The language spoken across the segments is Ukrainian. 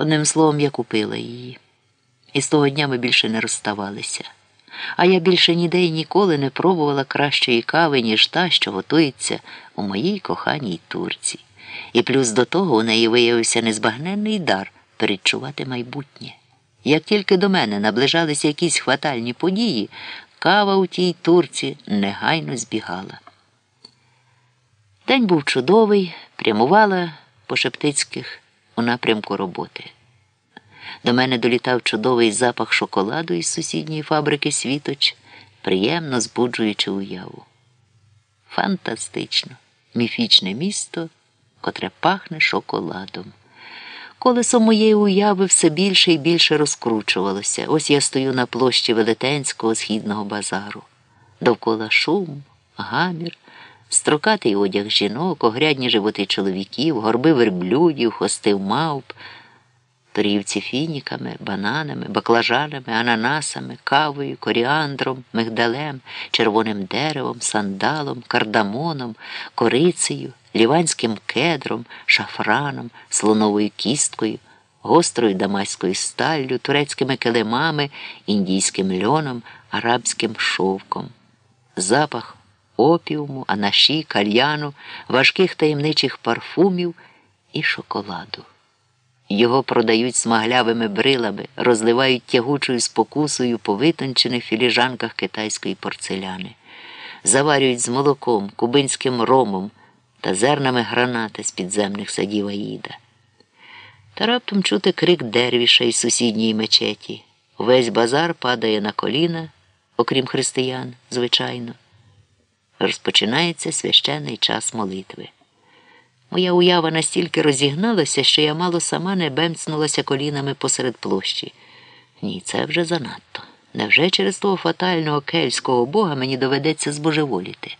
Одним словом, я купила її. І з того дня ми більше не розставалися. А я більше ніде й ніколи не пробувала кращої кави, ніж та, що готується у моїй коханій турці. І плюс до того у неї виявився незбагненний дар передчувати майбутнє. Як тільки до мене наближалися якісь хватальні події, кава у тій турці негайно збігала. День був чудовий, прямувала по Шептицьких у напрямку роботи. До мене долітав чудовий запах шоколаду із сусідньої фабрики Світоч, приємно збуджуючи уяву. Фантастично, міфічне місто, котре пахне шоколадом. Колесо моєї уяви все більше і більше розкручувалося. Ось я стою на площі Велетенського східного базару. Довкола шум, гамір, строкатий одяг жінок, огрядні животи чоловіків, горби верблюдів, хостив мавп, торгівці фініками, бананами, баклажанами, ананасами, кавою, коріандром, мигдалем, червоним деревом, сандалом, кардамоном, корицею, ліванським кедром, шафраном, слоновою кісткою, гострою дамаською сталлю, турецькими килимами, індійським льоном, арабським шовком. Запах опіуму, анаші, кальяну, важких таємничих парфумів і шоколаду. Його продають смаглявими брилами, розливають тягучою спокусою по витончених філіжанках китайської порцеляни, заварюють з молоком, кубинським ромом та зернами гранати з підземних садів Аїда. Та раптом чути крик дервіша із сусідньої мечеті. Весь базар падає на коліна, окрім християн, звичайно. Розпочинається священний час молитви. Моя уява настільки розігналася, що я мало сама не бемцнулася колінами посеред площі. Ні, це вже занадто. Невже через того фатального кельського бога мені доведеться збожеволіти?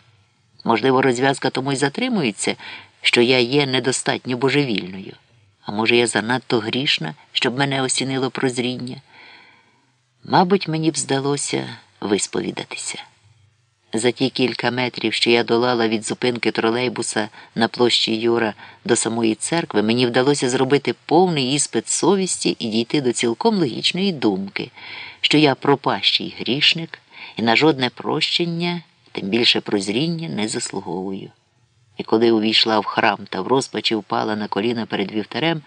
Можливо, розв'язка тому й затримується, що я є недостатньо божевільною. А може, я занадто грішна, щоб мене осінило прозріння? Мабуть, мені б здалося висповідатися. За ті кілька метрів, що я долала від зупинки тролейбуса на площі Юра до самої церкви, мені вдалося зробити повний іспит совісті і дійти до цілком логічної думки, що я пропащий грішник і на жодне прощення, тим більше прозріння, не заслуговую. І коли увійшла в храм та в розпачі впала на коліна перед вівтарем,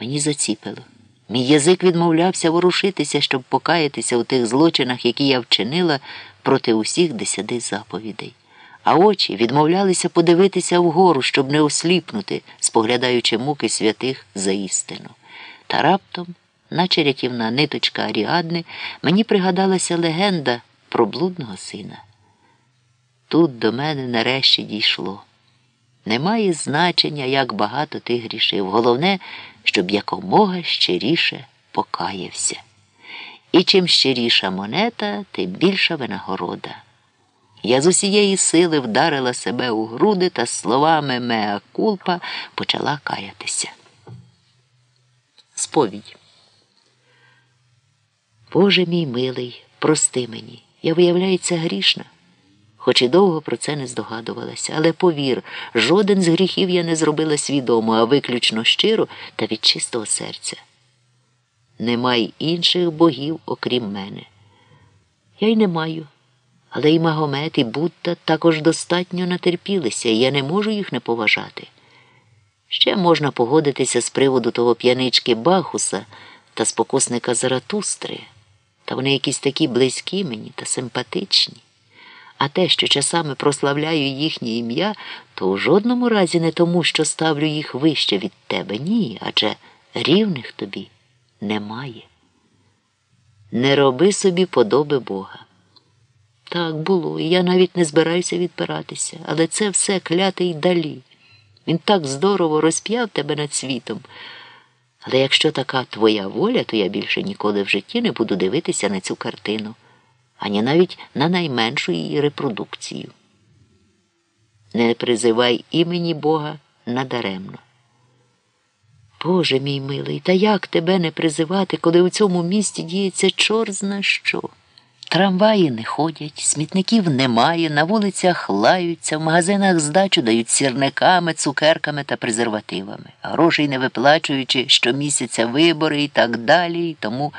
мені заціпило. Мій язик відмовлявся ворушитися, щоб покаятися у тих злочинах, які я вчинила проти усіх десяти заповідей, а очі відмовлялися подивитися вгору, щоб не осліпнути, споглядаючи муки святих за істину. Та раптом, наче рятівна ниточка Аріадни, мені пригадалася легенда про блудного сина. Тут до мене нарешті дійшло. Немає значення, як багато ти грішив. Головне, щоб якомога щиріше покаявся. І чим щиріша монета, тим більша винагорода. Я з усієї сили вдарила себе у груди та словами меа кулпа почала каятися. Сповідь. Боже мій милий, прости мені, я, виявляється, грішна, хоч і довго про це не здогадувалася. Але повір, жоден з гріхів я не зробила свідомо, а виключно щиро та від чистого серця. Немає інших богів, окрім мене. Я й не маю. Але і Магомед, і Будда також достатньо натерпілися, і я не можу їх не поважати. Ще можна погодитися з приводу того п'янички Бахуса та спокусника Заратустри, та вони якісь такі близькі мені та симпатичні. А те, що часами прославляю їхнє ім'я, то у жодному разі не тому, що ставлю їх вище від тебе. Ні, адже рівних тобі немає. Не роби собі подоби Бога. Так було, і я навіть не збираюся відпиратися, але це все клятий далі. Він так здорово розп'яв тебе над світом. Але якщо така твоя воля, то я більше ніколи в житті не буду дивитися на цю картину, ані навіть на найменшу її репродукцію. Не призивай імені Бога надаремно. Боже мій милий, та як тебе не призивати, коли у цьому місті діється чор зна що? Трамваї не ходять, смітників немає, на вулицях лаються, в магазинах здачу дають сірниками, цукерками та презервативами, грошей не виплачуючи щомісяця вибори і так далі. І тому